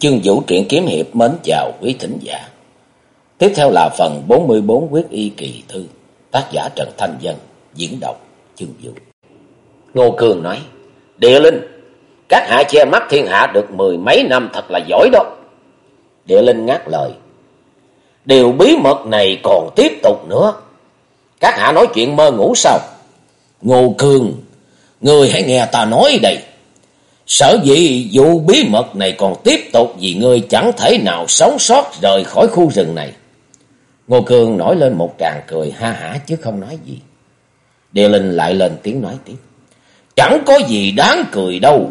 Chương Vũ truyện kiếm hiệp mến chào quý thính giả. Tiếp theo là phần 44 quyết y kỳ thư, tác giả Trần Thanh Dân, diễn đọc Chương Vũ. Ngô Cường nói, Địa Linh, các hạ che mắt thiên hạ được mười mấy năm thật là giỏi đó. Địa Linh ngắt lời, Điều bí mật này còn tiếp tục nữa. Các hạ nói chuyện mơ ngủ sao? Ngô Cường, người hãy nghe ta nói đây. Sở dĩ vụ bí mật này còn tiếp tục vì ngươi chẳng thể nào sống sót rời khỏi khu rừng này. Ngô Cương nổi lên một tràng cười ha hả chứ không nói gì. Địa Linh lại lên tiếng nói tiếp. Chẳng có gì đáng cười đâu.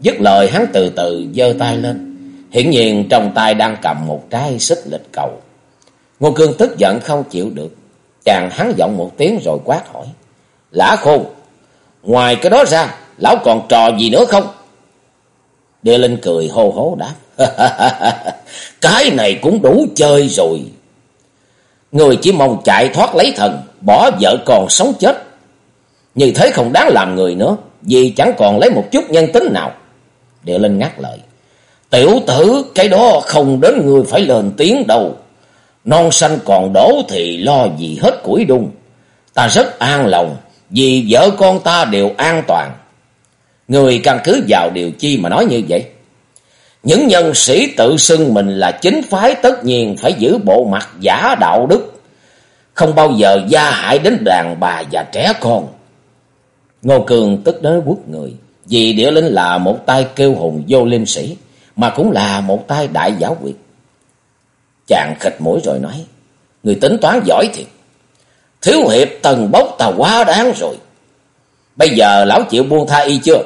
Dứt lời hắn từ từ giơ tay lên. hiển nhiên trong tay đang cầm một trái xích lịch cầu. Ngô Cương tức giận không chịu được. Chàng hắn giọng một tiếng rồi quát hỏi. Lã khôn, ngoài cái đó ra, lão còn trò gì nữa không? Địa Linh cười hô hố đáp. cái này cũng đủ chơi rồi. Người chỉ mong chạy thoát lấy thần, bỏ vợ còn sống chết. Như thế không đáng làm người nữa, vì chẳng còn lấy một chút nhân tính nào. Địa Linh ngắt lời. Tiểu tử, cái đó không đến người phải lên tiếng đâu. Non xanh còn đổ thì lo gì hết củi đun. Ta rất an lòng, vì vợ con ta đều an toàn. Người căn cứ vào điều chi mà nói như vậy? Những nhân sĩ tự xưng mình là chính phái tất nhiên phải giữ bộ mặt giả đạo đức. Không bao giờ gia hại đến đàn bà và trẻ con. Ngô Cường tức đến quốc người. Vì địa linh là một tay kêu hùng vô liêm sĩ. Mà cũng là một tay đại giáo quyệt. Chàng khịch mũi rồi nói. Người tính toán giỏi thiệt. Thiếu hiệp tần bốc ta quá đáng rồi. Bây giờ lão chịu buông tha y chưa?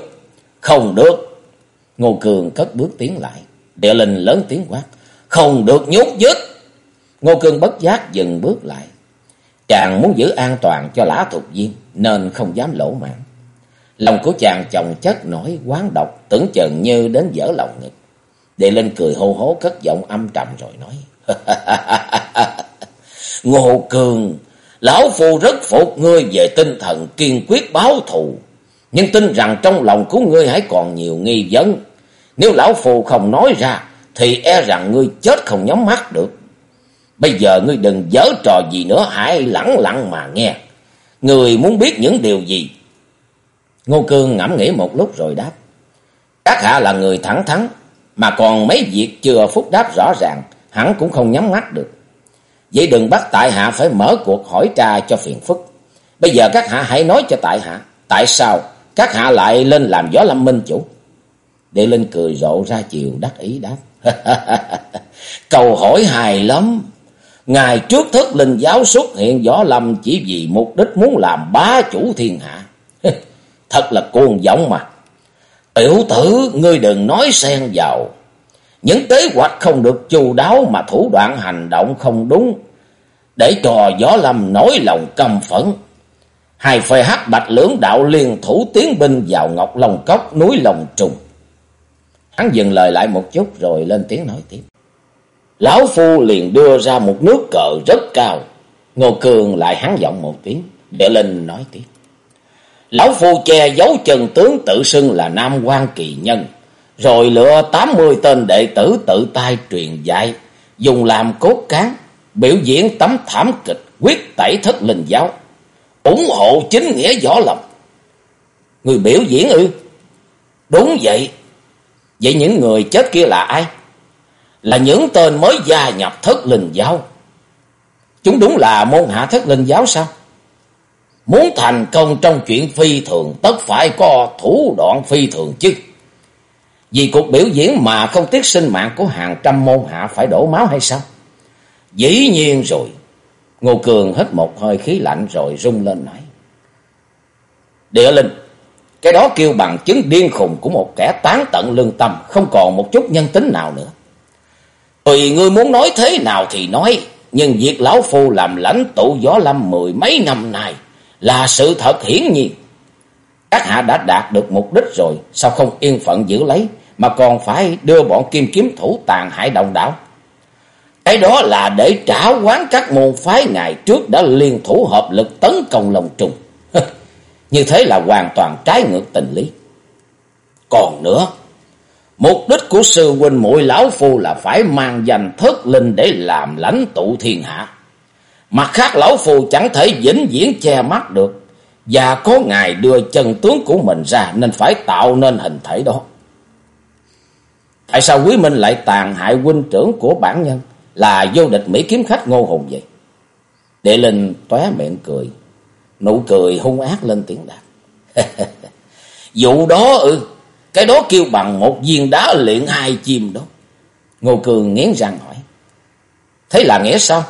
Không được. Ngô Cường cất bước tiến lại. Địa linh lớn tiếng quát. Không được nhốt dứt. Ngô Cường bất giác dừng bước lại. Chàng muốn giữ an toàn cho lã thuộc viên. Nên không dám lỗ mạng. Lòng của chàng chồng chất nổi quán độc. Tưởng chừng như đến dở lòng ngực. Địa linh cười hô hố cất giọng âm trầm rồi nói. Ngô Cường. Lão Phu rất phục ngươi về tinh thần kiên quyết báo thù. Nhưng tin rằng trong lòng của ngươi hãy còn nhiều nghi vấn. Nếu lão phu không nói ra, thì e rằng ngươi chết không nhắm mắt được. Bây giờ ngươi đừng dở trò gì nữa, hãy lặng lặng mà nghe. Ngươi muốn biết những điều gì? Ngô Cương ngẫm nghĩ một lúc rồi đáp. Các hạ là người thẳng thắn, mà còn mấy việc chưa phúc đáp rõ ràng, hẳn cũng không nhắm mắt được. Vậy đừng bắt tại hạ phải mở cuộc hỏi tra cho phiền phức. Bây giờ các hạ hãy nói cho tại hạ, tại sao các hạ lại lên làm gió lâm minh chủ. Địa Linh cười rộ ra chiều đắc ý đáp. Cầu hỏi hài lắm. Ngày trước thức linh giáo xuất hiện võ lâm chỉ vì mục đích muốn làm bá chủ thiên hạ. Thật là cuồng vọng mà. Tiểu tử, ngươi đừng nói xen vào. Những kế hoạch không được chu đáo mà thủ đoạn hành động không đúng. Để trò gió lâm nổi lòng căm phẫn. Hai phe hắc bạch lưỡng đạo liên thủ tiến binh vào Ngọc Long Cốc, núi lồng Trùng. Hắn dừng lời lại một chút rồi lên tiếng nói tiếp. Lão Phu liền đưa ra một nước cờ rất cao. Ngô Cường lại hắn giọng một tiếng. Để lên nói tiếp. Lão Phu che giấu chân tướng tự xưng là Nam quan Kỳ Nhân. Rồi lựa tám mươi tên đệ tử tự tay truyền dạy. Dùng làm cốt cán. Biểu diễn tấm thảm kịch quyết tẩy thất linh giáo, ủng hộ chính nghĩa võ lâm. Người biểu diễn ư? Đúng vậy. Vậy những người chết kia là ai? Là những tên mới gia nhập thất linh giáo. Chúng đúng là môn hạ thất linh giáo sao? Muốn thành công trong chuyện phi thường, tất phải có thủ đoạn phi thường chứ. Vì cuộc biểu diễn mà không tiếc sinh mạng của hàng trăm môn hạ phải đổ máu hay sao? Dĩ nhiên rồi. Ngô Cường hít một hơi khí lạnh rồi rung lên nói. Địa linh, cái đó kêu bằng chứng điên khùng của một kẻ tán tận lương tâm, không còn một chút nhân tính nào nữa. Tùy ngươi muốn nói thế nào thì nói, nhưng việc lão phu làm lãnh tụ gió lâm mười mấy năm nay là sự thật hiển nhiên. Các hạ đã đạt được mục đích rồi, sao không yên phận giữ lấy, mà còn phải đưa bọn kim kiếm thủ tàn hại đồng đảo. Cái đó là để trả quán các môn phái ngày trước đã liên thủ hợp lực tấn công lòng trùng. Như thế là hoàn toàn trái ngược tình lý. Còn nữa, Mục đích của sư huynh muội lão phu là phải mang danh thất linh để làm lãnh tụ thiên hạ. Mặt khác lão phu chẳng thể vĩnh viễn che mắt được. Và có ngài đưa chân tướng của mình ra, nên phải tạo nên hình thể đó. Tại sao Quý Minh lại tàn hại huynh trưởng của bản nhân là vô địch Mỹ kiếm khách ngô hùng vậy? Đệ Linh tóe miệng cười. Nụ cười hung ác lên tiếng đáp. Vụ đó ư. cái đó kêu bằng một viên đá luyện hai chim đó. Ngô Cường nghiến răng hỏi. Thế là nghĩa sao?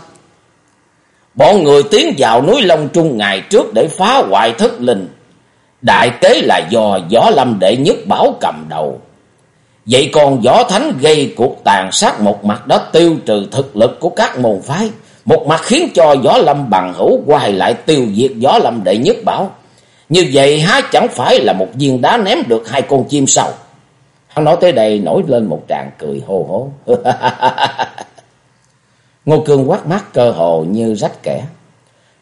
Bọn người tiến vào núi Long Trung ngày trước để phá hoại thất linh. Đại kế là do Võ Lâm đệ nhất bảo cầm đầu. Vậy còn Võ Thánh gây cuộc tàn sát một mặt đó tiêu trừ thực lực của các môn phái. Một mặt khiến cho Võ Lâm bằng hữu quay lại tiêu diệt Võ Lâm đệ nhất bảo. Như vậy há chẳng phải là một viên đá ném được hai con chim sao? Hắn nói tới đây nổi lên một tràng cười hô hố. Ngô Cương quát mắt cơ hồ như rách kẻ.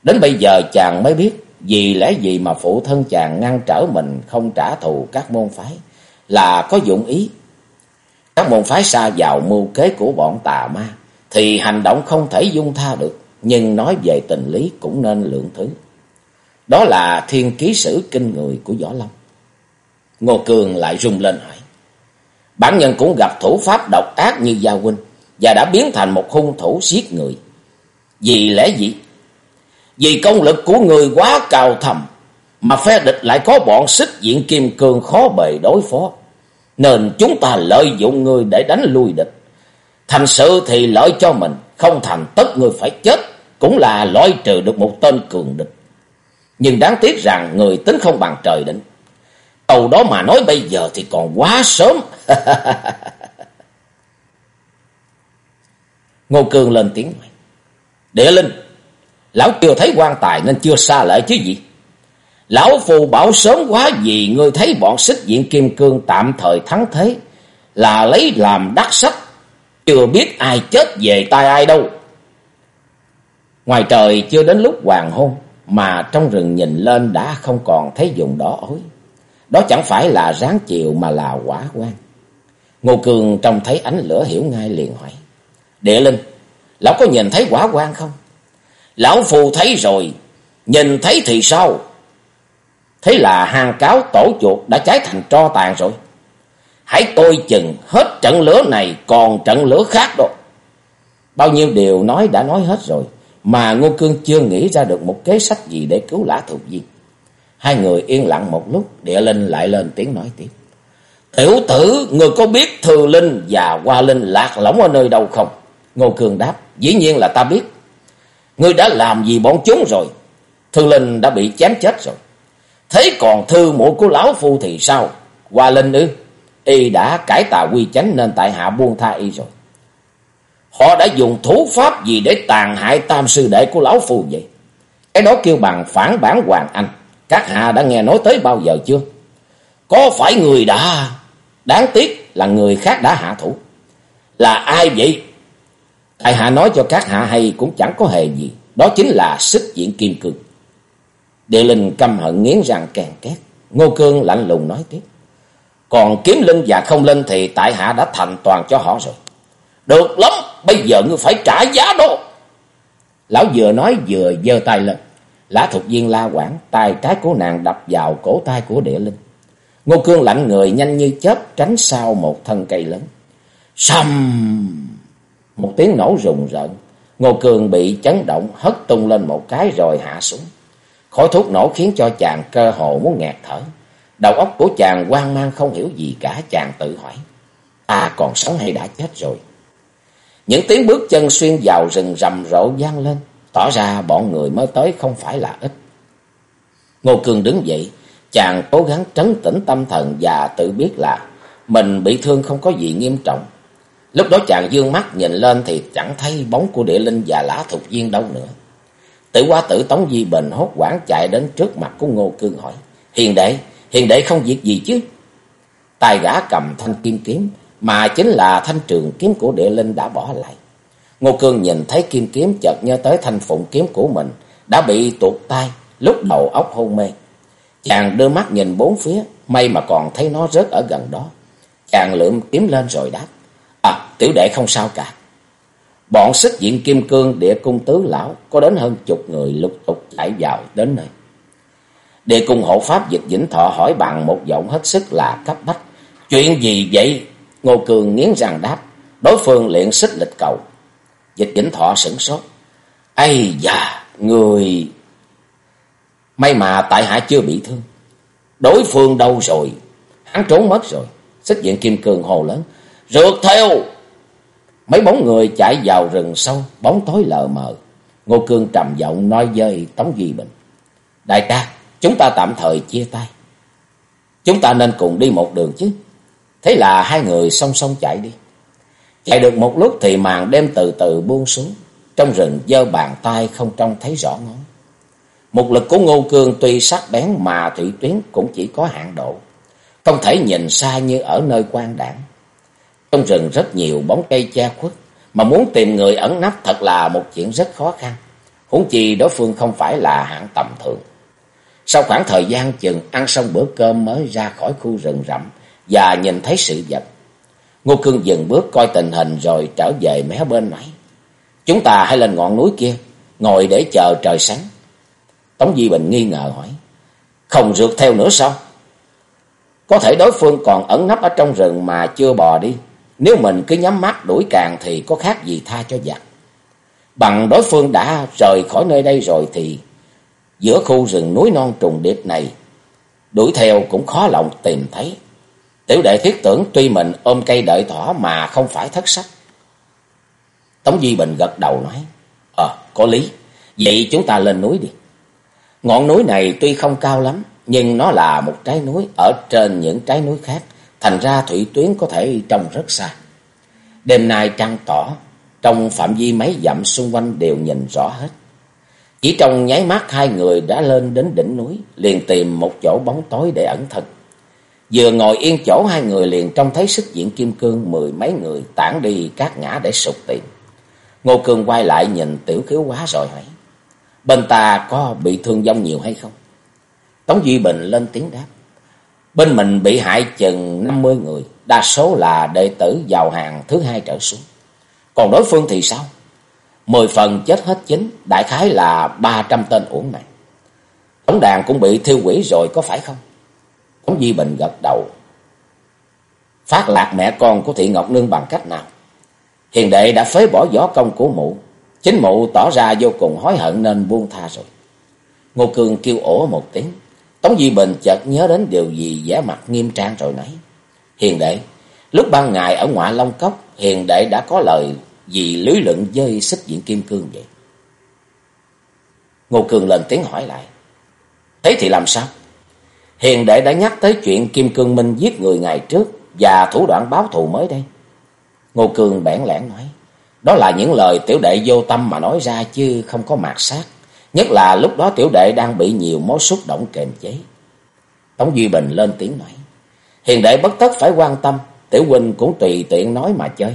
Đến bây giờ chàng mới biết vì lẽ gì mà phụ thân chàng ngăn trở mình không trả thù các môn phái là có dụng ý. Các môn phái xa vào mưu kế của bọn tà ma thì hành động không thể dung tha được, nhưng nói về tình lý cũng nên lượng thứ. Đó là thiên ký sử kinh người của Võ lâm. Ngô Cường lại rung lên hỏi. Bản nhân cũng gặp thủ pháp độc ác như Gia Huynh và đã biến thành một hung thủ giết người. Vì lẽ gì? Vì công lực của người quá cao thầm, mà phe địch lại có bọn xích diện kim cương khó bề đối phó. Nên chúng ta lợi dụng người để đánh lui địch. Thành sự thì lợi cho mình, không thành tất người phải chết, cũng là loại trừ được một tên cường địch. Nhưng đáng tiếc rằng người tính không bằng trời định. Câu đó mà nói bây giờ thì còn quá sớm. Ngô Cương lên tiếng nói. Địa Linh, lão chưa thấy quan tài nên chưa xa lệ chứ gì. Lão phù bảo sớm quá vì ngươi thấy bọn xích diện kim cương tạm thời thắng thế là lấy làm đắc sách. Chưa biết ai chết về tay ai đâu. Ngoài trời chưa đến lúc hoàng hôn mà trong rừng nhìn lên đã không còn thấy vùng đỏ ối. Đó chẳng phải là ráng chiều mà là quả quan. Ngô Cường trông thấy ánh lửa hiểu ngay liền hỏi. Địa Linh, lão có nhìn thấy quả quan không? Lão phù thấy rồi, nhìn thấy thì sao? Thế là hang cáo tổ chuột đã cháy thành tro tàn rồi. Hãy tôi chừng hết trận lửa này còn trận lửa khác đó. Bao nhiêu điều nói đã nói hết rồi. Mà Ngô Cương chưa nghĩ ra được một kế sách gì để cứu lã thuộc viên. Hai người yên lặng một lúc, địa linh lại lên tiếng nói tiếp. Tiểu tử, người có biết Thừa Linh và Hoa Linh lạc lõng ở nơi đâu không? Ngô Cường đáp, dĩ nhiên là ta biết. Ngươi đã làm gì bọn chúng rồi? Thư Linh đã bị chém chết rồi. Thế còn thư muội của lão phu thì sao? Hoa Linh ư? Y đã cải tà quy chánh nên tại hạ buông tha y rồi. Họ đã dùng thú pháp gì để tàn hại tam sư đệ của lão phu vậy? Cái đó kêu bằng phản bản Hoàng Anh. Các hạ đã nghe nói tới bao giờ chưa? Có phải người đã... Đáng tiếc là người khác đã hạ thủ. Là ai vậy? Tại hạ nói cho các hạ hay cũng chẳng có hề gì. Đó chính là xích diện kim cương. Địa linh căm hận nghiến răng kèn két. Ngô Cương lạnh lùng nói tiếp. Còn kiếm linh và không linh thì tại hạ đã thành toàn cho họ rồi. Được lắm, bây giờ ngươi phải trả giá đó. Lão vừa nói vừa giơ tay lên. Lã thuộc viên la quảng, tay trái của nàng đập vào cổ tay của địa linh. Ngô Cương lạnh người nhanh như chớp tránh sau một thân cây lớn. Xăm! Một tiếng nổ rùng rợn. Ngô Cường bị chấn động, hất tung lên một cái rồi hạ xuống. Khói thuốc nổ khiến cho chàng cơ hồ muốn nghẹt thở. Đầu óc của chàng hoang mang không hiểu gì cả, chàng tự hỏi. À còn sống hay đã chết rồi? Những tiếng bước chân xuyên vào rừng rầm rộ vang lên. Tỏ ra bọn người mới tới không phải là ít. Ngô Cường đứng dậy. Chàng cố gắng trấn tĩnh tâm thần và tự biết là mình bị thương không có gì nghiêm trọng. Lúc đó chàng dương mắt nhìn lên thì chẳng thấy bóng của địa linh và lã thục viên đâu nữa. Tử quá tử Tống Di Bình hốt quảng chạy đến trước mặt của Ngô Cương hỏi. Hiền đệ, hiền đệ không việc gì chứ? Tài gã cầm thanh kim kiếm mà chính là thanh trường kiếm của địa linh đã bỏ lại. Ngô Cương nhìn thấy kim kiếm chợt nhớ tới thanh phụng kiếm của mình đã bị tuột tay lúc đầu óc hôn mê. Chàng đưa mắt nhìn bốn phía, may mà còn thấy nó rớt ở gần đó. Chàng lượm kiếm lên rồi đáp. Tiểu đệ không sao cả. Bọn xích diện kim cương địa cung tứ lão có đến hơn chục người lục tục chạy vào đến nơi. Địa cung hộ pháp dịch vĩnh thọ hỏi bằng một giọng hết sức là cấp bách. Chuyện gì vậy? Ngô Cường nghiến răng đáp. Đối phương liền xích lịch cầu. Dịch vĩnh thọ sửng sốt. Ây da, người... May mà tại hạ chưa bị thương. Đối phương đâu rồi? Hắn trốn mất rồi. Xích diện kim cương hồ lớn. Rượt theo! Mấy bóng người chạy vào rừng sâu, bóng tối lờ mờ. Ngô Cương trầm giọng nói với Tống Duy Bình. Đại ca, chúng ta tạm thời chia tay. Chúng ta nên cùng đi một đường chứ. Thế là hai người song song chạy đi. Chạy được một lúc thì màn đêm từ từ buông xuống. Trong rừng dơ bàn tay không trông thấy rõ ngón. Một lực của Ngô Cương tuy sắc bén mà thủy tuyến cũng chỉ có hạn độ. Không thể nhìn xa như ở nơi quan đảng. Trong rừng rất nhiều bóng cây che khuất, mà muốn tìm người ẩn nấp thật là một chuyện rất khó khăn. Huống chi đối phương không phải là hạng tầm thường. Sau khoảng thời gian chừng ăn xong bữa cơm mới ra khỏi khu rừng rậm và nhìn thấy sự vật. Ngô Cương dừng bước coi tình hình rồi trở về mé bên nãy. Chúng ta hãy lên ngọn núi kia, ngồi để chờ trời sáng. Tống Di Bình nghi ngờ hỏi. Không rượt theo nữa sao? Có thể đối phương còn ẩn nấp ở trong rừng mà chưa bò đi. Nếu mình cứ nhắm mắt đuổi càng thì có khác gì tha cho giặc. Bằng đối phương đã rời khỏi nơi đây rồi thì giữa khu rừng núi non trùng điệp này đuổi theo cũng khó lòng tìm thấy. Tiểu đệ thiết tưởng tuy mình ôm cây đợi thỏ mà không phải thất sách. Tống Di Bình gật đầu nói, Ờ, có lý, vậy chúng ta lên núi đi. Ngọn núi này tuy không cao lắm, nhưng nó là một trái núi ở trên những trái núi khác, thành ra thủy tuyến có thể trông rất xa. Đêm nay trăng tỏ, trong phạm vi mấy dặm xung quanh đều nhìn rõ hết. Chỉ trong nháy mắt hai người đã lên đến đỉnh núi, liền tìm một chỗ bóng tối để ẩn thân. Vừa ngồi yên chỗ hai người liền trông thấy sức diện kim cương mười mấy người tản đi các ngã để sụp tiền. Ngô Cương quay lại nhìn tiểu khiếu quá rồi hỏi. Bên ta có bị thương vong nhiều hay không? Tống Duy Bình lên tiếng đáp. Bên mình bị hại chừng 50 người, đa số là đệ tử giàu hàng thứ hai trở xuống. Còn đối phương thì sao? Mười phần chết hết chính, đại khái là 300 tên uổng mạng. Tổng đàn cũng bị thiêu quỷ rồi có phải không? Tống di Bình gật đầu. Phát lạc mẹ con của Thị Ngọc Nương bằng cách nào? Hiền đệ đã phế bỏ võ công của mụ. Chính mụ tỏ ra vô cùng hối hận nên buông tha rồi. Ngô Cương kêu ổ một tiếng. Tống Duy Bình chợt nhớ đến điều gì vẻ mặt nghiêm trang rồi nãy Hiền đệ, lúc ban ngày ở ngoại Long Cốc, hiền đệ đã có lời gì lưới luận với xích diện kim cương vậy? Ngô cường lên tiếng hỏi lại. Thế thì làm sao? Hiền đệ đã nhắc tới chuyện Kim Cương Minh giết người ngày trước và thủ đoạn báo thù mới đây. Ngô cường bẽn lẽn nói. Đó là những lời tiểu đệ vô tâm mà nói ra chứ không có mạt sát. Nhất là lúc đó tiểu đệ đang bị nhiều mối xúc động kềm chế. Tống Duy Bình lên tiếng nói. Hiền đệ bất tất phải quan tâm. Tiểu huynh cũng tùy tiện nói mà chơi.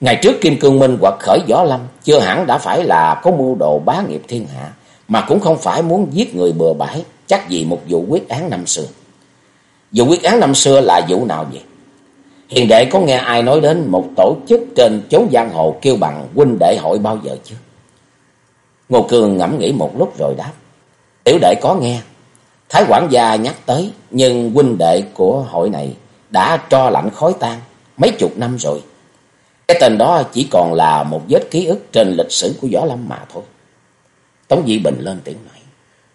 Ngày trước Kim Cương Minh hoặc khởi gió lâm. Chưa hẳn đã phải là có mưu đồ bá nghiệp thiên hạ. Mà cũng không phải muốn giết người bừa bãi. Chắc gì một vụ quyết án năm xưa. Vụ quyết án năm xưa là vụ nào vậy? Hiền đệ có nghe ai nói đến một tổ chức trên chốn giang hồ kêu bằng huynh đệ hội bao giờ chưa? Ngô Cường ngẫm nghĩ một lúc rồi đáp. Tiểu đệ có nghe. Thái quản gia nhắc tới, nhưng huynh đệ của hội này đã cho lạnh khói tan mấy chục năm rồi. Cái tên đó chỉ còn là một vết ký ức trên lịch sử của Võ Lâm mà thôi. Tống Di Bình lên tiếng nói.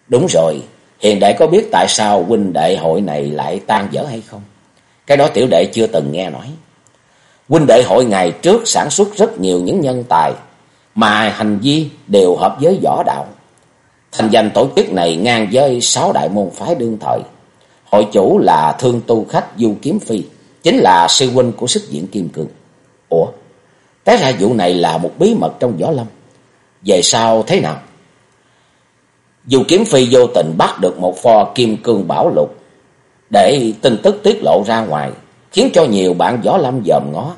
Đúng rồi, hiền đệ có biết tại sao huynh đệ hội này lại tan dở hay không? Cái đó tiểu đệ chưa từng nghe nói. Huynh đệ hội ngày trước sản xuất rất nhiều những nhân tài, mà hành vi đều hợp với võ đạo. Thành danh tổ chức này ngang với sáu đại môn phái đương thời. Hội chủ là thương tu khách Du Kiếm Phi, chính là sư huynh của sức diễn Kim Cương. Ủa, té ra vụ này là một bí mật trong võ lâm. Về sau thế nào? Du Kiếm Phi vô tình bắt được một pho Kim Cương Bảo Lục để tin tức tiết lộ ra ngoài, khiến cho nhiều bạn võ lâm dòm ngó.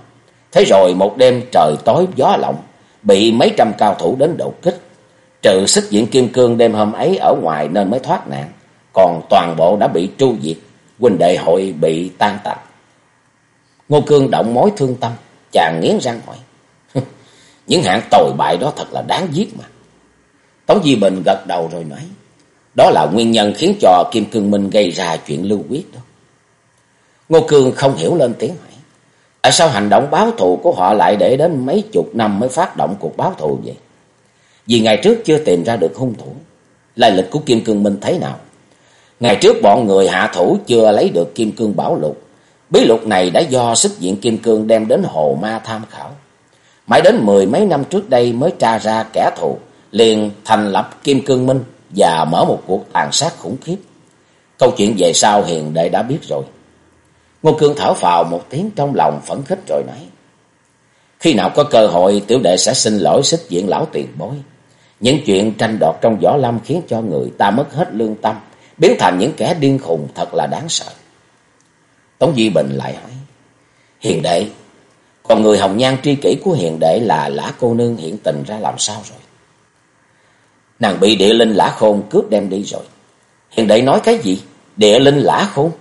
Thế rồi một đêm trời tối gió lộng, bị mấy trăm cao thủ đến đột kích. Trừ xích diện kim cương đêm hôm ấy ở ngoài nên mới thoát nạn, còn toàn bộ đã bị tru diệt, huynh đệ hội bị tan tành. Ngô Cương động mối thương tâm, chàng nghiến răng hỏi. Những hạng tồi bại đó thật là đáng giết mà. Tống Di Bình gật đầu rồi nói. Đó là nguyên nhân khiến cho Kim Cương Minh gây ra chuyện lưu quyết đó. Ngô Cương không hiểu lên tiếng hỏi. Tại sao hành động báo thù của họ lại để đến mấy chục năm mới phát động cuộc báo thù vậy? Vì ngày trước chưa tìm ra được hung thủ. Lai lịch của Kim Cương Minh thế nào? Ngày trước bọn người hạ thủ chưa lấy được Kim Cương Bảo Lục. Bí lục này đã do sức diện Kim Cương đem đến Hồ Ma tham khảo. Mãi đến mười mấy năm trước đây mới tra ra kẻ thù, liền thành lập Kim Cương Minh và mở một cuộc tàn sát khủng khiếp. Câu chuyện về sau hiền đệ đã biết rồi. Ngô Cương thở phào một tiếng trong lòng phấn khích rồi nói. Khi nào có cơ hội tiểu đệ sẽ xin lỗi xích diện lão tiền bối. Những chuyện tranh đoạt trong võ lâm khiến cho người ta mất hết lương tâm, biến thành những kẻ điên khùng thật là đáng sợ. Tống Di Bình lại hỏi. Hiền đệ, còn người hồng nhan tri kỷ của hiền đệ là lã cô nương hiện tình ra làm sao rồi? Nàng bị địa linh lã khôn cướp đem đi rồi. Hiền đệ nói cái gì? Địa linh lã khôn?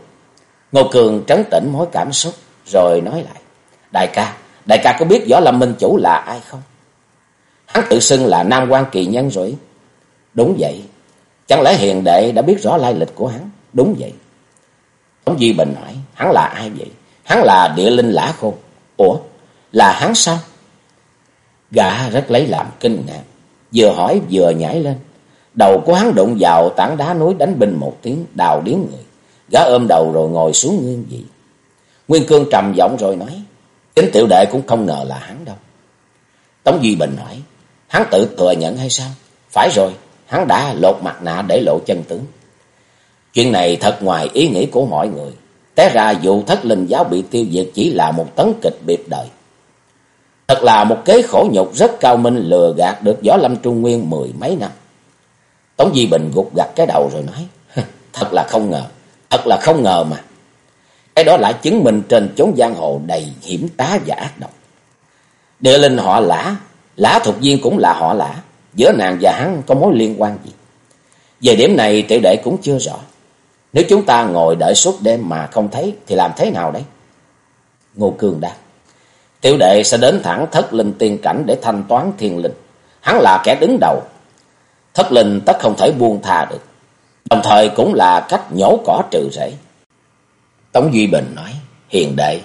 Ngô Cường trấn tĩnh mối cảm xúc rồi nói lại. Đại ca, đại ca có biết võ lâm minh chủ là ai không? Hắn tự xưng là nam quan kỳ nhân rồi. Đúng vậy. Chẳng lẽ hiền đệ đã biết rõ lai lịch của hắn? Đúng vậy. Tống Di Bình hỏi, hắn là ai vậy? Hắn là địa linh lã khôn. Ủa, là hắn sao? Gã rất lấy làm kinh ngạc, vừa hỏi vừa nhảy lên. Đầu của hắn đụng vào tảng đá núi đánh binh một tiếng, đào điếng người. Gã ôm đầu rồi ngồi xuống nguyên vị. Nguyên Cương trầm giọng rồi nói, chính tiểu đệ cũng không ngờ là hắn đâu. Tống Duy Bình hỏi, hắn tự thừa nhận hay sao? Phải rồi, hắn đã lột mặt nạ để lộ chân tướng. Chuyện này thật ngoài ý nghĩ của mọi người. Té ra vụ thất linh giáo bị tiêu diệt chỉ là một tấn kịch biệt đời. Thật là một kế khổ nhục rất cao minh lừa gạt được Võ Lâm Trung Nguyên mười mấy năm. Tống Di Bình gục gặt cái đầu rồi nói, thật là không ngờ, thật là không ngờ mà. Cái đó lại chứng minh trên chốn giang hồ đầy hiểm tá và ác độc. Địa linh họ lã, lã thuộc viên cũng là họ lã, giữa nàng và hắn có mối liên quan gì. Về điểm này tiểu đệ cũng chưa rõ. Nếu chúng ta ngồi đợi suốt đêm mà không thấy thì làm thế nào đấy? Ngô Cương đáp. Tiểu đệ sẽ đến thẳng thất linh tiên cảnh để thanh toán thiên linh. Hắn là kẻ đứng đầu. Thất linh tất không thể buông tha được. Đồng thời cũng là cách nhổ cỏ trừ rễ. Tống Duy Bình nói. Hiền đệ,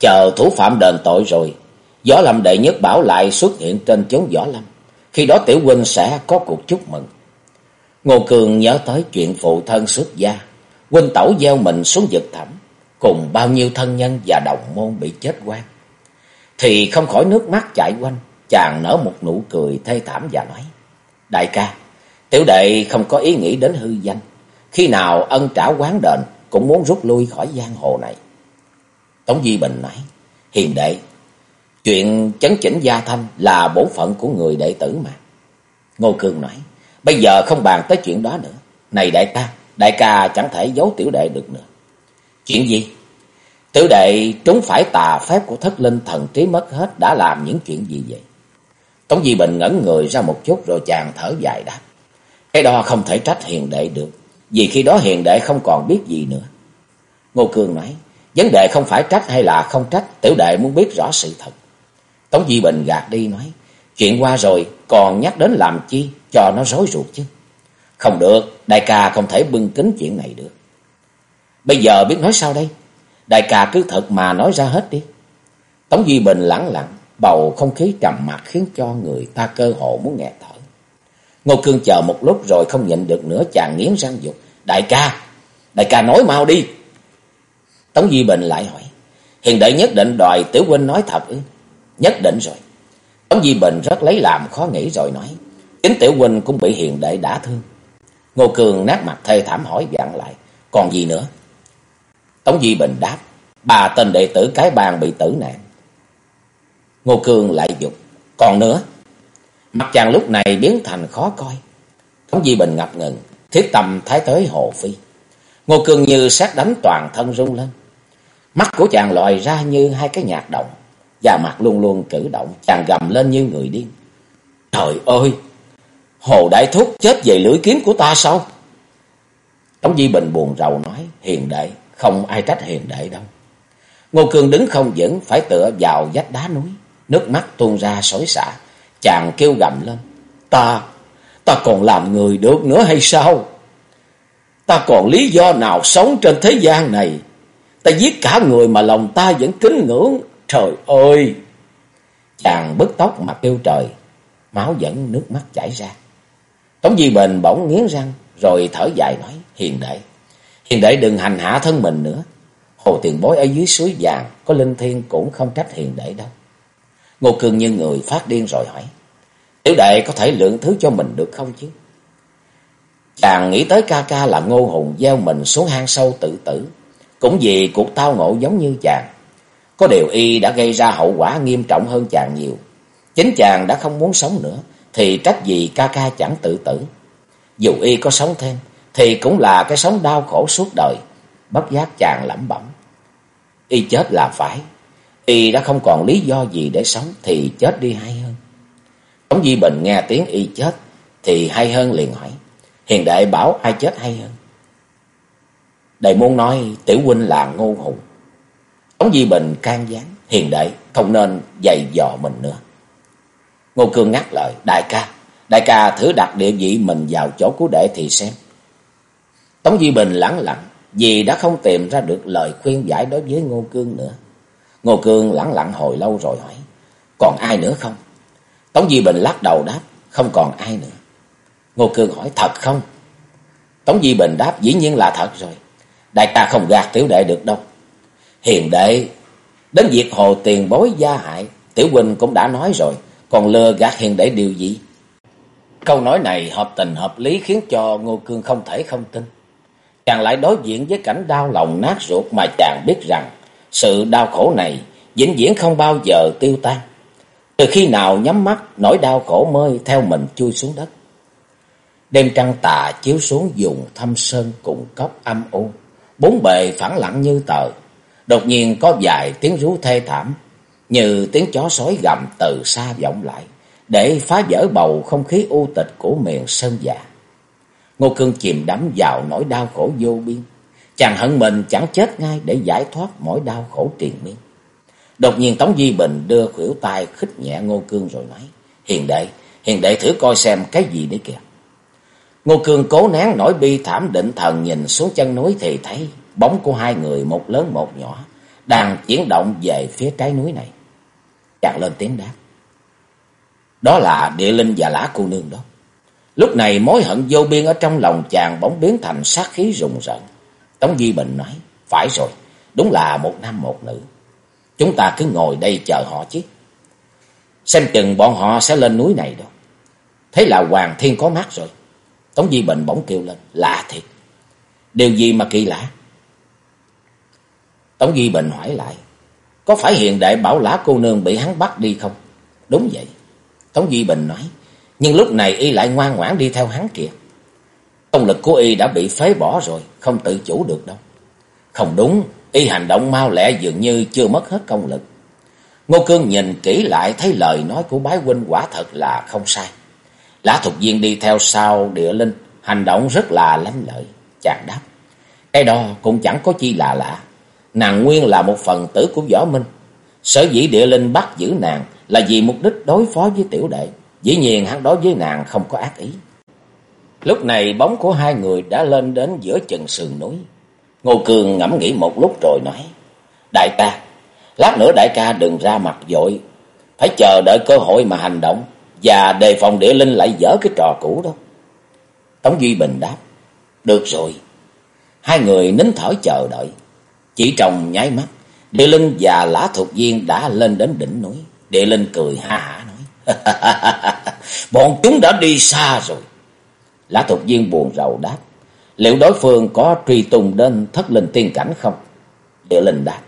chờ thủ phạm đền tội rồi. Gió lâm đệ nhất bảo lại xuất hiện trên chốn võ lâm. Khi đó tiểu huynh sẽ có cuộc chúc mừng. Ngô Cường nhớ tới chuyện phụ thân xuất gia. Huynh tẩu gieo mình xuống vực thẳm. Cùng bao nhiêu thân nhân và đồng môn bị chết quan thì không khỏi nước mắt chảy quanh, chàng nở một nụ cười thê thảm và nói, Đại ca, tiểu đệ không có ý nghĩ đến hư danh, khi nào ân trả quán đền cũng muốn rút lui khỏi giang hồ này. Tống Di Bình nói, hiền đệ, chuyện chấn chỉnh gia thanh là bổn phận của người đệ tử mà. Ngô Cương nói, bây giờ không bàn tới chuyện đó nữa. Này đại ca, đại ca chẳng thể giấu tiểu đệ được nữa. Chuyện gì? Tiểu đệ trúng phải tà phép của thất linh thần trí mất hết đã làm những chuyện gì vậy? Tống Di Bình ngẩn người ra một chút rồi chàng thở dài đáp. Cái đó không thể trách hiền đệ được, vì khi đó hiền đệ không còn biết gì nữa. Ngô Cương nói, vấn đề không phải trách hay là không trách, tiểu đệ muốn biết rõ sự thật. Tống Di Bình gạt đi nói, chuyện qua rồi còn nhắc đến làm chi cho nó rối ruột chứ. Không được, đại ca không thể bưng kính chuyện này được. Bây giờ biết nói sao đây? Đại ca cứ thật mà nói ra hết đi. Tống Duy Bình lặng lặng, bầu không khí trầm mặc khiến cho người ta cơ hội muốn nghẹt thở. Ngô Cương chờ một lúc rồi không nhịn được nữa chàng nghiến răng dục. Đại ca, đại ca nói mau đi. Tống Duy Bình lại hỏi. Hiền đệ nhất định đòi tiểu huynh nói thật ư? Nhất định rồi. Tống Duy Bình rất lấy làm khó nghĩ rồi nói. Chính tiểu huynh cũng bị hiền đệ đã thương. Ngô Cường nát mặt thê thảm hỏi vặn lại. Còn gì nữa? Tống Di Bình đáp, bà tên đệ tử cái bàn bị tử nạn. Ngô Cương lại dục, còn nữa. Mặt chàng lúc này biến thành khó coi. Tống Di Bình ngập ngừng, thiết tâm thái tới Hồ Phi. Ngô Cương như sát đánh toàn thân rung lên. Mắt của chàng lòi ra như hai cái nhạc động, và mặt luôn luôn cử động, chàng gầm lên như người điên. Trời ơi! Hồ Đại Thúc chết về lưỡi kiếm của ta sao? Tống Di Bình buồn rầu nói, hiền đệ, không ai trách hiền đệ đâu. Ngô Cương đứng không vững, phải tựa vào vách đá núi. Nước mắt tuôn ra xối xả. Chàng kêu gầm lên. Ta, ta còn làm người được nữa hay sao? Ta còn lý do nào sống trên thế gian này? Ta giết cả người mà lòng ta vẫn kính ngưỡng. Trời ơi! Chàng bứt tóc mà kêu trời. Máu dẫn nước mắt chảy ra. Tống Di Bình bỗng nghiến răng. Rồi thở dài nói. Hiền đệ. Hiền đệ đừng hành hạ thân mình nữa. Hồ tiền bối ở dưới suối vàng. Có linh thiên cũng không trách hiền đệ đâu. Ngô Cương như người phát điên rồi hỏi. Tiểu đệ có thể lượng thứ cho mình được không chứ? Chàng nghĩ tới ca ca là ngô hùng gieo mình xuống hang sâu tự tử. Cũng vì cuộc tao ngộ giống như chàng. Có điều y đã gây ra hậu quả nghiêm trọng hơn chàng nhiều. Chính chàng đã không muốn sống nữa. Thì trách gì ca ca chẳng tự tử. Dù y có sống thêm. Thì cũng là cái sống đau khổ suốt đời. Bất giác chàng lẩm bẩm. Y chết là phải. Y đã không còn lý do gì để sống. Thì chết đi hay hơn. Tống Di Bình nghe tiếng y chết. Thì hay hơn liền hỏi. Hiền đệ bảo ai chết hay hơn. đầy muốn nói, tiểu huynh là ngô hùng. Tống Di Bình can gián. Hiền đệ, không nên dày dò mình nữa. Ngô Cương ngắt lời. Đại ca. Đại ca thử đặt địa vị mình vào chỗ của đệ thì xem. Tống Di Bình lẳng lặng. Vì đã không tìm ra được lời khuyên giải đối với Ngô Cương nữa. Ngô Cương lẳng lặng hồi lâu rồi hỏi. Còn ai nữa không? Tống Di Bình lắc đầu đáp. Không còn ai nữa. Ngô Cương hỏi thật không? Tống Di Bình đáp dĩ nhiên là thật rồi. Đại ca không gạt tiểu đệ được đâu. Hiền đệ, đến việc hồ tiền bối gia hại, tiểu huynh cũng đã nói rồi, còn lừa gạt hiền đệ điều gì? Câu nói này hợp tình hợp lý khiến cho Ngô Cương không thể không tin. Chàng lại đối diện với cảnh đau lòng nát ruột mà chàng biết rằng sự đau khổ này vĩnh viễn không bao giờ tiêu tan. Từ khi nào nhắm mắt, nỗi đau khổ mới theo mình chui xuống đất. Đêm trăng tà chiếu xuống dùng thâm sơn cùng cốc âm u. Bốn bề phẳng lặng như tờ. Đột nhiên có vài tiếng rú thê thảm. Như tiếng chó sói gầm từ xa vọng lại. Để phá vỡ bầu không khí u tịch của miền sơn già. Ngô Cương chìm đắm vào nỗi đau khổ vô biên. Chàng hận mình chẳng chết ngay để giải thoát mỗi đau khổ triền miên. Đột nhiên Tống Di Bình đưa khuỷu tay khích nhẹ Ngô Cương rồi nói. Hiền đệ, hiền đệ thử coi xem cái gì đấy kìa. Ngô Cương cố nén nỗi bi thảm định thần nhìn xuống chân núi thì thấy bóng của hai người một lớn một nhỏ đang chuyển động về phía trái núi này. Chàng lên tiếng đáp. Đó là địa linh và lá cô nương đó. Lúc này mối hận vô biên ở trong lòng chàng bỗng biến thành sát khí rùng rợn. Tống Duy Bình nói, phải rồi, đúng là một nam một nữ. Chúng ta cứ ngồi đây chờ họ chứ. Xem chừng bọn họ sẽ lên núi này đâu. Thế là Hoàng Thiên có mắt rồi. Tống Di Bình bỗng kêu lên, lạ thiệt. Điều gì mà kỳ lạ? Tống Di Bình hỏi lại, có phải hiện đại bảo lã cô nương bị hắn bắt đi không? Đúng vậy. Tống Di Bình nói, nhưng lúc này y lại ngoan ngoãn đi theo hắn kìa. Công lực của y đã bị phế bỏ rồi, không tự chủ được đâu. Không đúng, y hành động mau lẹ dường như chưa mất hết công lực. Ngô Cương nhìn kỹ lại thấy lời nói của bái huynh quả thật là không sai. Lã Thục Viên đi theo sau địa linh, hành động rất là lánh lợi. Chàng đáp, cái đó cũng chẳng có chi lạ lạ. Nàng nguyên là một phần tử của võ minh. Sở dĩ địa linh bắt giữ nàng là vì mục đích đối phó với tiểu đệ. Dĩ nhiên hắn đối với nàng không có ác ý. Lúc này bóng của hai người đã lên đến giữa chừng sườn núi. Ngô Cường ngẫm nghĩ một lúc rồi nói. Đại ca, lát nữa đại ca đừng ra mặt dội. Phải chờ đợi cơ hội mà hành động. Và đề phòng địa linh lại dở cái trò cũ đó. Tống Duy Bình đáp. Được rồi. Hai người nín thở chờ đợi. Chỉ trong nháy mắt. Địa linh và lã thuộc viên đã lên đến đỉnh núi. Địa linh cười ha hả nói. Bọn chúng đã đi xa rồi. Lã thuộc viên buồn rầu đáp. Liệu đối phương có truy tùng đến thất linh tiên cảnh không? Địa linh đáp.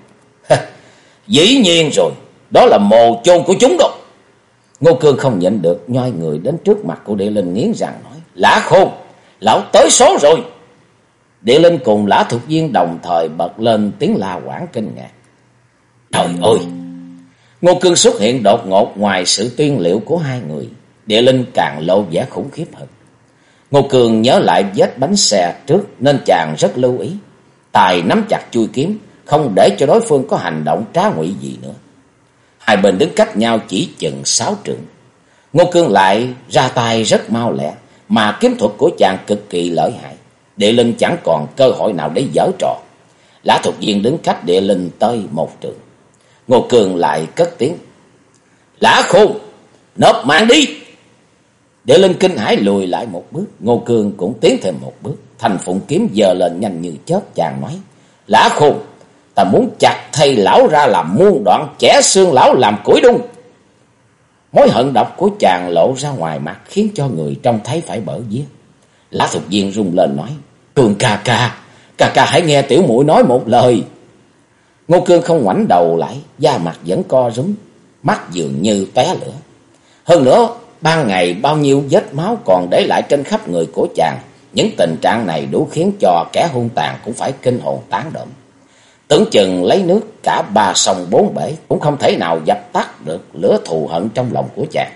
Dĩ nhiên rồi. Đó là mồ chôn của chúng đâu. Ngô Cương không nhận được, nhoi người đến trước mặt của Địa Linh nghiến rằng nói, Lã khôn, lão tới số rồi. Địa Linh cùng Lã thuộc Viên đồng thời bật lên tiếng la quảng kinh ngạc. Trời ơi! Ngô Cương xuất hiện đột ngột ngoài sự tuyên liệu của hai người. Địa Linh càng lộ vẻ khủng khiếp hơn. Ngô Cường nhớ lại vết bánh xe trước nên chàng rất lưu ý. Tài nắm chặt chui kiếm, không để cho đối phương có hành động trá ngụy gì nữa. Hai bên đứng cách nhau chỉ chừng sáu trượng. Ngô Cương lại ra tay rất mau lẹ, mà kiếm thuật của chàng cực kỳ lợi hại. Địa linh chẳng còn cơ hội nào để giở trò. Lã thuộc viên đứng cách địa linh tới một trường. Ngô Cương lại cất tiếng. Lã khôn, nộp mạng đi. Địa linh kinh hãi lùi lại một bước. Ngô Cương cũng tiến thêm một bước. Thành phụng kiếm giờ lên nhanh như chớp chàng nói. Lã khùng ta muốn chặt thầy lão ra làm muôn đoạn, chẻ xương lão làm củi đung. Mối hận độc của chàng lộ ra ngoài mặt khiến cho người trông thấy phải bở giết. Lã Thục Viên rung lên nói, Cường ca ca, ca ca hãy nghe tiểu muội nói một lời. Ngô Cương không ngoảnh đầu lại, da mặt vẫn co rúm, mắt dường như té lửa. Hơn nữa, ban ngày bao nhiêu vết máu còn để lại trên khắp người của chàng, những tình trạng này đủ khiến cho kẻ hung tàn cũng phải kinh hồn tán động. Tưởng chừng lấy nước cả ba sông bốn bể cũng không thể nào dập tắt được lửa thù hận trong lòng của chàng.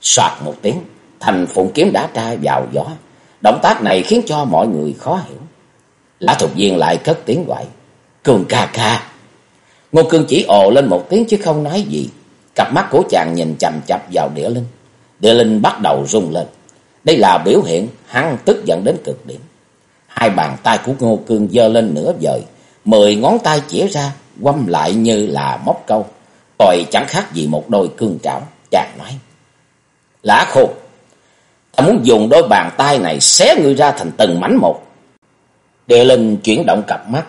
Soạt một tiếng, thành phụng kiếm đã trai vào gió. Động tác này khiến cho mọi người khó hiểu. Lã thuộc viên lại cất tiếng gọi. Cường ca ca. Ngô Cương chỉ ồ lên một tiếng chứ không nói gì. Cặp mắt của chàng nhìn chầm chập vào địa linh. Địa linh bắt đầu rung lên. Đây là biểu hiện hắn tức giận đến cực điểm. Hai bàn tay của Ngô Cương dơ lên nửa vời. Mười ngón tay chĩa ra, quăm lại như là móc câu. Tòi chẳng khác gì một đôi cương trảo. Chàng nói. Lã khô. Ta muốn dùng đôi bàn tay này xé ngươi ra thành từng mảnh một. Địa linh chuyển động cặp mắt.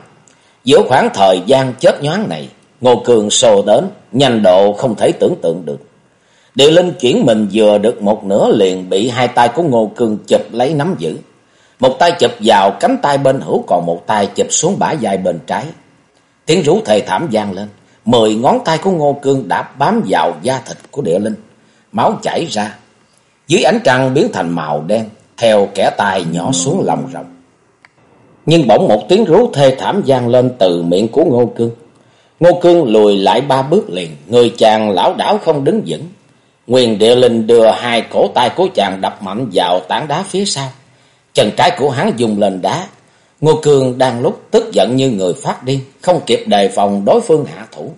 Giữa khoảng thời gian chết nhoáng này, Ngô Cường sồ đến, nhanh độ không thể tưởng tượng được. Địa linh chuyển mình vừa được một nửa liền bị hai tay của Ngô cương chụp lấy nắm giữ. Một tay chụp vào cánh tay bên hữu, còn một tay chụp xuống bả vai bên trái. Tiếng rú thề thảm vang lên. Mười ngón tay của Ngô Cương đã bám vào da thịt của địa linh. Máu chảy ra. Dưới ánh trăng biến thành màu đen, theo kẻ tay nhỏ xuống lòng rộng. Nhưng bỗng một tiếng rú thê thảm vang lên từ miệng của Ngô Cương. Ngô Cương lùi lại ba bước liền, người chàng lão đảo không đứng vững. Nguyên địa linh đưa hai cổ tay của chàng đập mạnh vào tảng đá phía sau. Chân trái của hắn dùng lên đá. Ngô Cương đang lúc tức giận như người phát điên, không kịp đề phòng đối phương hạ thủ.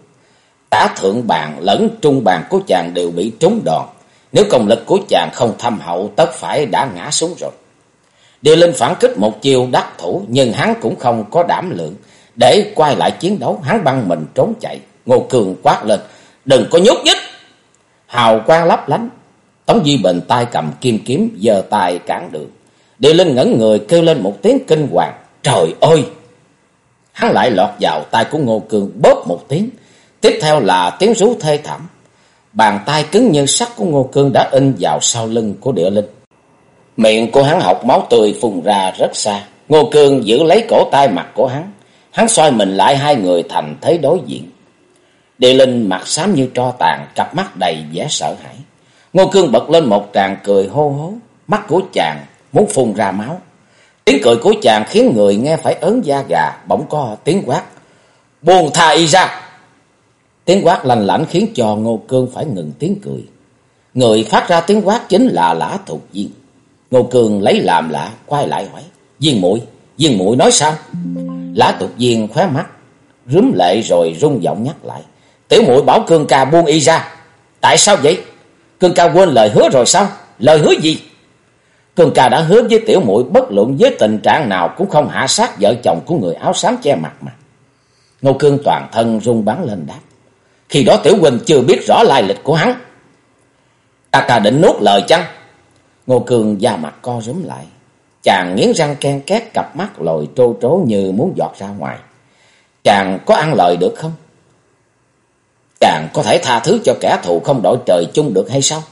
Tả thượng bàn lẫn trung bàn của chàng đều bị trúng đòn. Nếu công lực của chàng không thâm hậu tất phải đã ngã xuống rồi. Địa linh phản kích một chiêu đắc thủ nhưng hắn cũng không có đảm lượng. Để quay lại chiến đấu hắn băng mình trốn chạy. Ngô Cường quát lên. Đừng có nhúc nhích. Hào quang lấp lánh. Tống Di Bình tay cầm kim kiếm giờ tay cản đường. Địa linh ngẩn người, kêu lên một tiếng kinh hoàng. Trời ơi! Hắn lại lọt vào tay của Ngô Cường, bóp một tiếng. Tiếp theo là tiếng rú thê thảm. Bàn tay cứng như sắt của Ngô Cương đã in vào sau lưng của địa linh. Miệng của hắn học máu tươi phun ra rất xa. Ngô Cương giữ lấy cổ tay mặt của hắn. Hắn xoay mình lại hai người thành thế đối diện. Địa linh mặt xám như tro tàn, cặp mắt đầy vẻ sợ hãi. Ngô Cương bật lên một tràng cười hô hố. Mắt của chàng muốn phun ra máu. Tiếng cười của chàng khiến người nghe phải ớn da gà, bỗng có tiếng quát. Buông tha y ra! Tiếng quát lành lạnh khiến cho Ngô Cương phải ngừng tiếng cười. Người phát ra tiếng quát chính là Lã Thục Viên. Ngô Cương lấy làm lạ, quay lại hỏi. Viên muội Viên muội nói sao? Lã Thục Viên khóe mắt, rướm lệ rồi rung giọng nhắc lại. Tiểu muội bảo Cương ca buông y ra. Tại sao vậy? Cương ca quên lời hứa rồi sao? Lời hứa gì? Cương ca đã hứa với tiểu muội bất luận với tình trạng nào cũng không hạ sát vợ chồng của người áo xám che mặt mà. Ngô Cương toàn thân rung bắn lên đáp. Khi đó Tiểu Quỳnh chưa biết rõ lai lịch của hắn. Ta ta định nuốt lời chăng? Ngô Cương da mặt co rúm lại. Chàng nghiến răng ken két, cặp mắt lồi trô trố như muốn giọt ra ngoài. Chàng có ăn lời được không? Chàng có thể tha thứ cho kẻ thù không đổi trời chung được hay sao?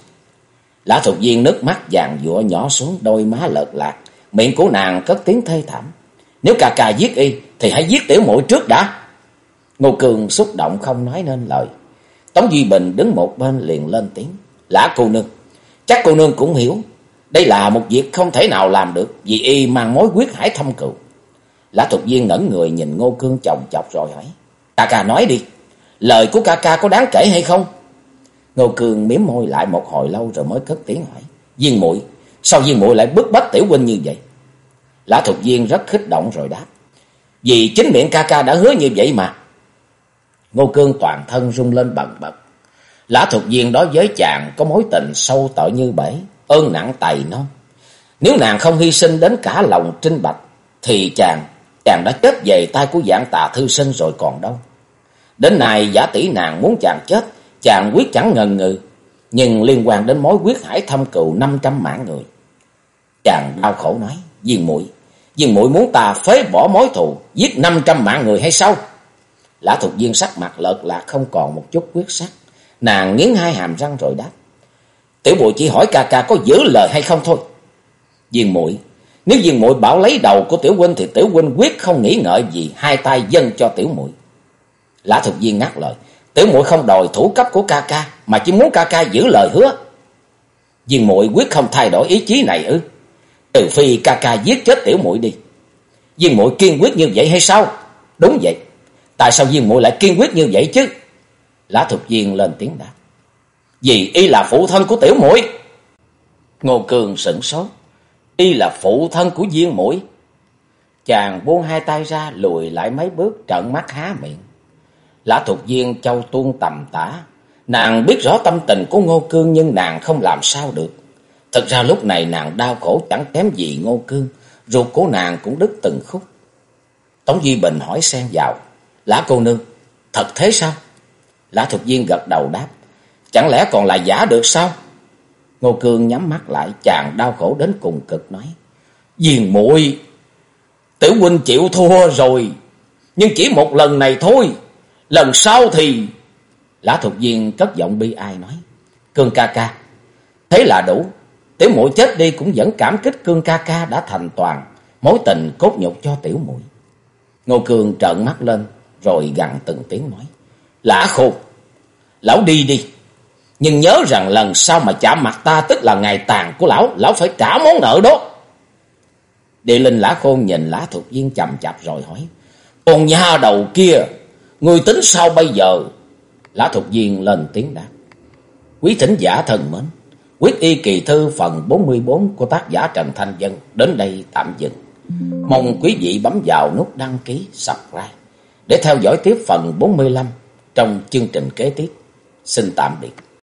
Lã thuộc viên nước mắt vàng dụa nhỏ xuống đôi má lợt lạc. Miệng của nàng cất tiếng thê thảm. Nếu cà cà giết y thì hãy giết tiểu muội trước đã. Ngô Cường xúc động không nói nên lời. Tống Duy Bình đứng một bên liền lên tiếng. Lã cô nương, chắc cô nương cũng hiểu. Đây là một việc không thể nào làm được vì y mang mối quyết hải thâm cựu. Lã Thục Viên ngẩn người nhìn Ngô Cương chồng chọc rồi hỏi. Cà Cà nói đi, lời của ca ca có đáng kể hay không? Ngô Cường miếm môi lại một hồi lâu rồi mới cất tiếng hỏi. Viên muội sao viên muội lại bức bách tiểu huynh như vậy? Lã Thục Viên rất khích động rồi đáp. Vì chính miệng ca ca đã hứa như vậy mà. Ngô Cương toàn thân rung lên bần bật. Lã thuộc viên đó với chàng có mối tình sâu tội như bể, ơn nặng tày non. Nếu nàng không hy sinh đến cả lòng trinh bạch, thì chàng, chàng đã chết về tay của dạng tà thư sinh rồi còn đâu. Đến nay giả tỷ nàng muốn chàng chết, chàng quyết chẳng ngần ngừ, nhưng liên quan đến mối quyết hải thâm cựu năm trăm mạng người. Chàng đau khổ nói, Diên muội Diên muội muốn ta phế bỏ mối thù, giết năm trăm mạng người hay sao? Lã thuộc viên sắc mặt lợt lạc không còn một chút quyết sắc. Nàng nghiến hai hàm răng rồi đáp. Tiểu bụi chỉ hỏi ca ca có giữ lời hay không thôi. Diên muội nếu Diên muội bảo lấy đầu của tiểu huynh thì tiểu huynh quyết không nghĩ ngợi gì, hai tay dâng cho tiểu muội. Lã thực viên ngắt lời, tiểu muội không đòi thủ cấp của ca ca, mà chỉ muốn ca ca giữ lời hứa. viên muội quyết không thay đổi ý chí này ư? Trừ phi ca ca giết chết tiểu muội đi. viên muội kiên quyết như vậy hay sao? Đúng vậy. Tại sao viên muội lại kiên quyết như vậy chứ? Lã thực Viên lên tiếng đáp. Vì y là phụ thân của tiểu muội. Ngô Cường sửng sốt. Y là phụ thân của viên muội. Chàng buông hai tay ra lùi lại mấy bước trợn mắt há miệng. Lã thuộc Viên châu tuôn tầm tả. Nàng biết rõ tâm tình của Ngô Cương nhưng nàng không làm sao được. Thật ra lúc này nàng đau khổ chẳng kém gì Ngô Cương. Ruột của nàng cũng đứt từng khúc. Tống Duy Bình hỏi xen vào. Lã cô nương, thật thế sao? Lã thuộc Viên gật đầu đáp. Chẳng lẽ còn là giả được sao? Ngô Cương nhắm mắt lại, chàng đau khổ đến cùng cực nói. Diền muội tiểu huynh chịu thua rồi, nhưng chỉ một lần này thôi, lần sau thì... Lã thuộc Viên cất giọng bi ai nói. Cương ca ca, thế là đủ, tiểu muội chết đi cũng vẫn cảm kích Cương ca ca đã thành toàn, mối tình cốt nhục cho tiểu muội. Ngô cường trợn mắt lên, rồi gằn từng tiếng nói. Lã khôn, lão đi đi. Nhưng nhớ rằng lần sau mà chạm mặt ta tức là ngày tàn của lão, lão phải trả món nợ đó. Địa linh lã khôn nhìn lã thuộc viên chầm chạp rồi hỏi. Còn nhà đầu kia, người tính sao bây giờ? Lã Thục viên lên tiếng đáp. Quý thính giả thân mến, quyết y kỳ thư phần 44 của tác giả Trần Thanh Dân đến đây tạm dừng. Mong quý vị bấm vào nút đăng ký, subscribe để theo dõi tiếp phần 45 trong chương trình kế tiếp. Xin tạm biệt.